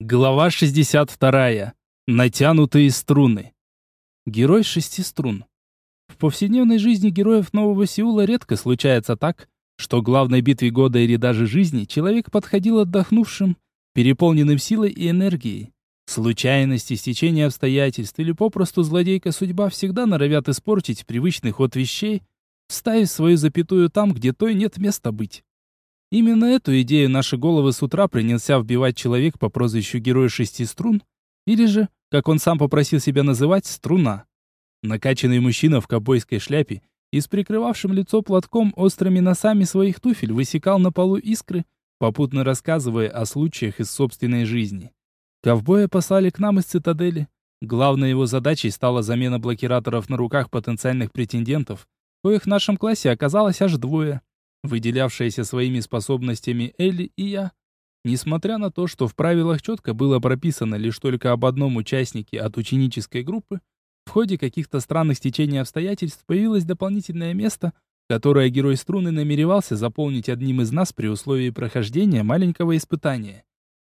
Глава 62. Натянутые струны. Герой шести струн. В повседневной жизни героев Нового Сеула редко случается так, что к главной битве года или даже жизни человек подходил отдохнувшим, переполненным силой и энергией. Случайности, стечение обстоятельств или попросту злодейка судьба всегда норовят испортить привычный ход вещей, вставив свою запятую там, где той нет места быть. Именно эту идею наши головы с утра принялся вбивать человек по прозвищу Герой Шести Струн, или же, как он сам попросил себя называть, Струна. Накачанный мужчина в ковбойской шляпе и с прикрывавшим лицо платком острыми носами своих туфель высекал на полу искры, попутно рассказывая о случаях из собственной жизни. Ковбоя послали к нам из цитадели. Главной его задачей стала замена блокираторов на руках потенциальных претендентов, коих в нашем классе оказалось аж двое выделявшаяся своими способностями Элли и я. Несмотря на то, что в правилах четко было прописано лишь только об одном участнике от ученической группы, в ходе каких-то странных стечений обстоятельств появилось дополнительное место, которое герой струны намеревался заполнить одним из нас при условии прохождения маленького испытания.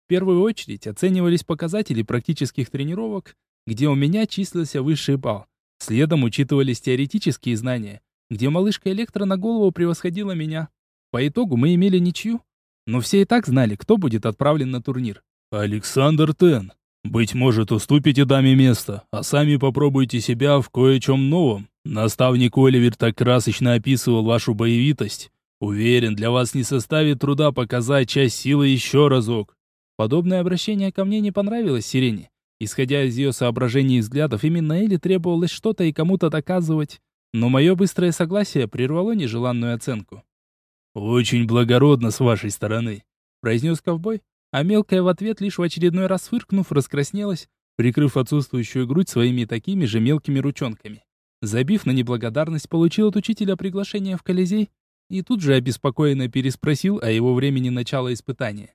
В первую очередь оценивались показатели практических тренировок, где у меня числился высший балл. Следом учитывались теоретические знания, где малышка Электро на голову превосходила меня. По итогу мы имели ничью, но все и так знали, кто будет отправлен на турнир. «Александр Тен, быть может, уступите даме место, а сами попробуйте себя в кое-чем новом. Наставник Оливер так красочно описывал вашу боевитость. Уверен, для вас не составит труда показать часть силы еще разок». Подобное обращение ко мне не понравилось Сирене. Исходя из ее соображений и взглядов, именно Элли требовалось что-то и кому-то доказывать. Но мое быстрое согласие прервало нежеланную оценку. «Очень благородно с вашей стороны», — произнес ковбой, а мелкая в ответ лишь в очередной раз фыркнув, раскраснелась, прикрыв отсутствующую грудь своими такими же мелкими ручонками. Забив на неблагодарность, получил от учителя приглашение в Колизей и тут же обеспокоенно переспросил о его времени начала испытания.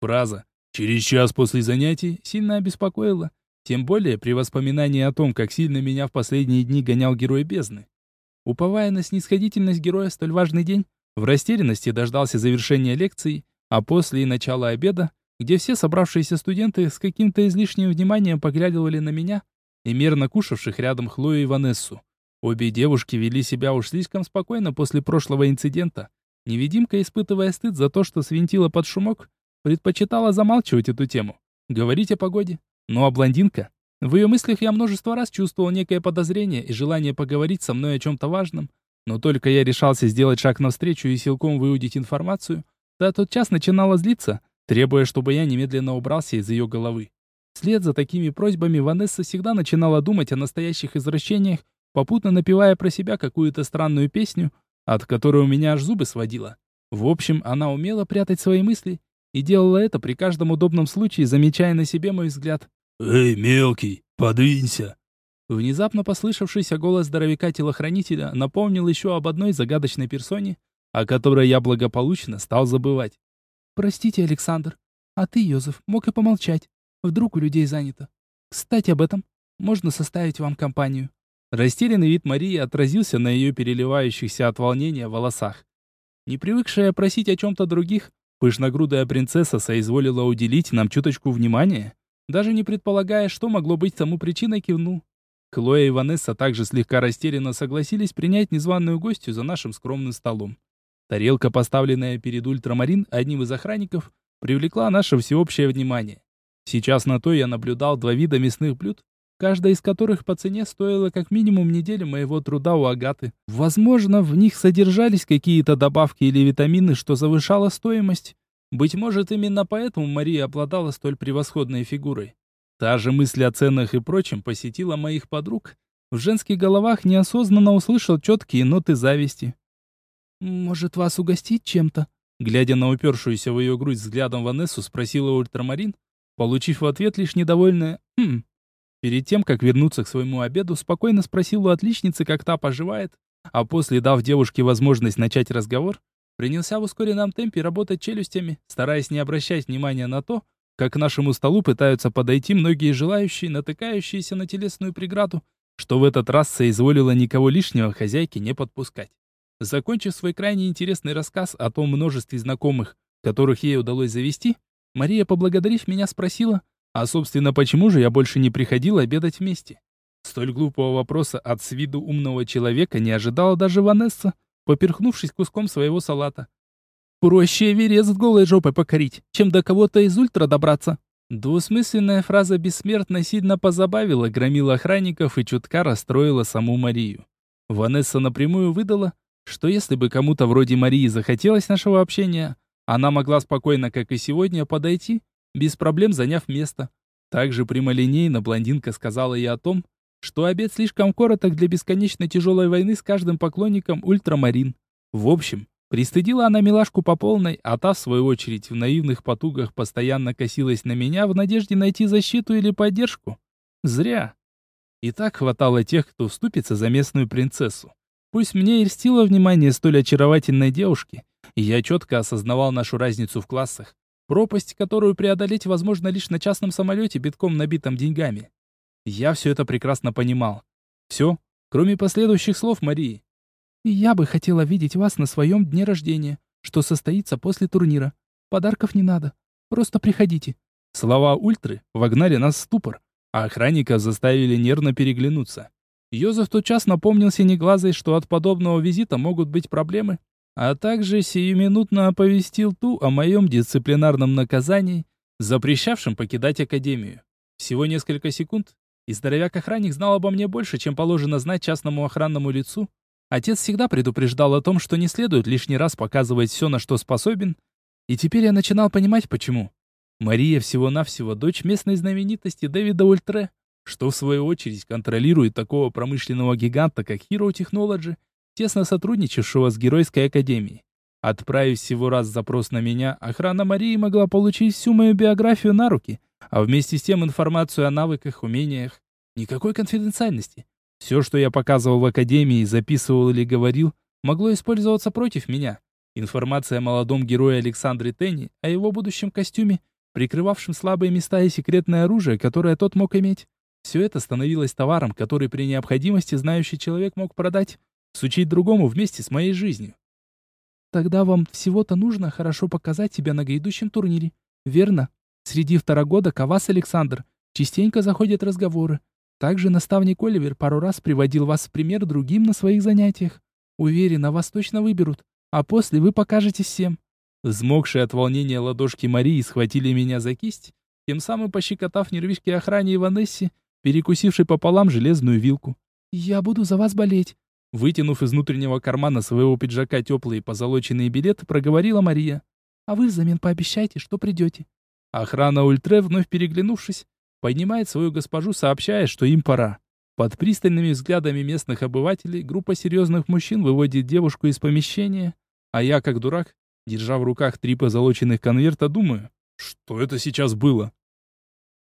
Фраза «через час после занятий» сильно обеспокоила, тем более при воспоминании о том, как сильно меня в последние дни гонял герой бездны. Уповая на снисходительность героя столь важный день, в растерянности дождался завершения лекции, а после и начала обеда, где все собравшиеся студенты с каким-то излишним вниманием поглядывали на меня и мерно кушавших рядом Хлою и Ванессу. Обе девушки вели себя уж слишком спокойно после прошлого инцидента. Невидимка, испытывая стыд за то, что свинтила под шумок, предпочитала замалчивать эту тему, говорить о погоде. Ну а блондинка? В ее мыслях я множество раз чувствовал некое подозрение и желание поговорить со мной о чем-то важном, но только я решался сделать шаг навстречу и силком выудить информацию, та тотчас начинала злиться, требуя, чтобы я немедленно убрался из ее головы. Вслед за такими просьбами Ванесса всегда начинала думать о настоящих извращениях, попутно напевая про себя какую-то странную песню, от которой у меня аж зубы сводило. В общем, она умела прятать свои мысли и делала это при каждом удобном случае, замечая на себе мой взгляд. «Эй, мелкий, подвинься!» Внезапно послышавшийся голос здоровяка-телохранителя напомнил еще об одной загадочной персоне, о которой я благополучно стал забывать. «Простите, Александр, а ты, Йозеф, мог и помолчать. Вдруг у людей занято. Кстати, об этом. Можно составить вам компанию». Растерянный вид Марии отразился на ее переливающихся от волнения волосах. Не привыкшая просить о чем-то других, пышногрудая принцесса соизволила уделить нам чуточку внимания. Даже не предполагая, что могло быть тому причиной, кивнул. Хлоя и Ванесса также слегка растерянно согласились принять незваную гостью за нашим скромным столом. Тарелка, поставленная перед ультрамарин одним из охранников, привлекла наше всеобщее внимание. Сейчас на то я наблюдал два вида мясных блюд, каждая из которых по цене стоила как минимум неделю моего труда у Агаты. Возможно, в них содержались какие-то добавки или витамины, что завышало стоимость. Быть может, именно поэтому Мария обладала столь превосходной фигурой. Та же мысль о ценах и прочем посетила моих подруг. В женских головах неосознанно услышал четкие ноты зависти. «Может, вас угостить чем-то?» Глядя на упершуюся в ее грудь взглядом Ванессу, спросила ультрамарин, получив в ответ лишь недовольное «хм». Перед тем, как вернуться к своему обеду, спокойно спросил у отличницы, как та поживает, а после, дав девушке возможность начать разговор, принялся в ускоренном темпе работать челюстями, стараясь не обращать внимания на то, как к нашему столу пытаются подойти многие желающие, натыкающиеся на телесную преграду, что в этот раз соизволило никого лишнего хозяйки не подпускать. Закончив свой крайне интересный рассказ о том множестве знакомых, которых ей удалось завести, Мария, поблагодарив меня, спросила, а, собственно, почему же я больше не приходил обедать вместе? Столь глупого вопроса от с виду умного человека не ожидала даже Ванесса, поперхнувшись куском своего салата. «Проще Эверест голой жопой покорить, чем до кого-то из ультра добраться». Двусмысленная фраза бессмертно сильно позабавила, громила охранников и чутка расстроила саму Марию. Ванесса напрямую выдала, что если бы кому-то вроде Марии захотелось нашего общения, она могла спокойно, как и сегодня, подойти, без проблем заняв место. Также прямолинейно блондинка сказала и о том, что обед слишком короток для бесконечно тяжелой войны с каждым поклонником ультрамарин. В общем, пристыдила она милашку по полной, а та, в свою очередь, в наивных потугах постоянно косилась на меня в надежде найти защиту или поддержку. Зря. И так хватало тех, кто вступится за местную принцессу. Пусть мне и льстило внимание столь очаровательной девушки, и я четко осознавал нашу разницу в классах, пропасть, которую преодолеть возможно лишь на частном самолете, битком набитом деньгами. Я все это прекрасно понимал. Все, кроме последующих слов Марии. «Я бы хотела видеть вас на своем дне рождения, что состоится после турнира. Подарков не надо. Просто приходите». Слова Ультры вогнали нас в ступор, а охранников заставили нервно переглянуться. Йозеф тотчас напомнил синеглазой, что от подобного визита могут быть проблемы, а также сиюминутно оповестил ту о моем дисциплинарном наказании, запрещавшем покидать Академию. Всего несколько секунд, и здоровяк-охранник знал обо мне больше, чем положено знать частному охранному лицу. Отец всегда предупреждал о том, что не следует лишний раз показывать все, на что способен, и теперь я начинал понимать, почему. Мария всего-навсего дочь местной знаменитости Дэвида Ультре, что в свою очередь контролирует такого промышленного гиганта, как Hero Technology, тесно сотрудничавшего с Геройской Академией. Отправив всего раз запрос на меня, охрана Марии могла получить всю мою биографию на руки, а вместе с тем информацию о навыках, умениях. Никакой конфиденциальности. Все, что я показывал в Академии, записывал или говорил, могло использоваться против меня. Информация о молодом герое Александре Тенни, о его будущем костюме, прикрывавшем слабые места и секретное оружие, которое тот мог иметь. Все это становилось товаром, который при необходимости знающий человек мог продать, сучить другому вместе с моей жизнью. Тогда вам всего-то нужно хорошо показать себя на грядущем турнире. Верно? Среди второгодок о вас, Александр, частенько заходят разговоры. Также наставник Оливер пару раз приводил вас в пример другим на своих занятиях. Уверена, вас точно выберут, а после вы покажете всем. Взмокшие от волнения ладошки Марии схватили меня за кисть, тем самым пощекотав нервишки охране Иванессе, перекусившей пополам железную вилку. «Я буду за вас болеть. Вытянув из внутреннего кармана своего пиджака теплые позолоченные билеты, проговорила Мария. «А вы взамен пообещайте, что придете». Охрана Ультре, вновь переглянувшись, поднимает свою госпожу, сообщая, что им пора. Под пристальными взглядами местных обывателей группа серьезных мужчин выводит девушку из помещения, а я, как дурак, держа в руках три позолоченных конверта, думаю, что это сейчас было.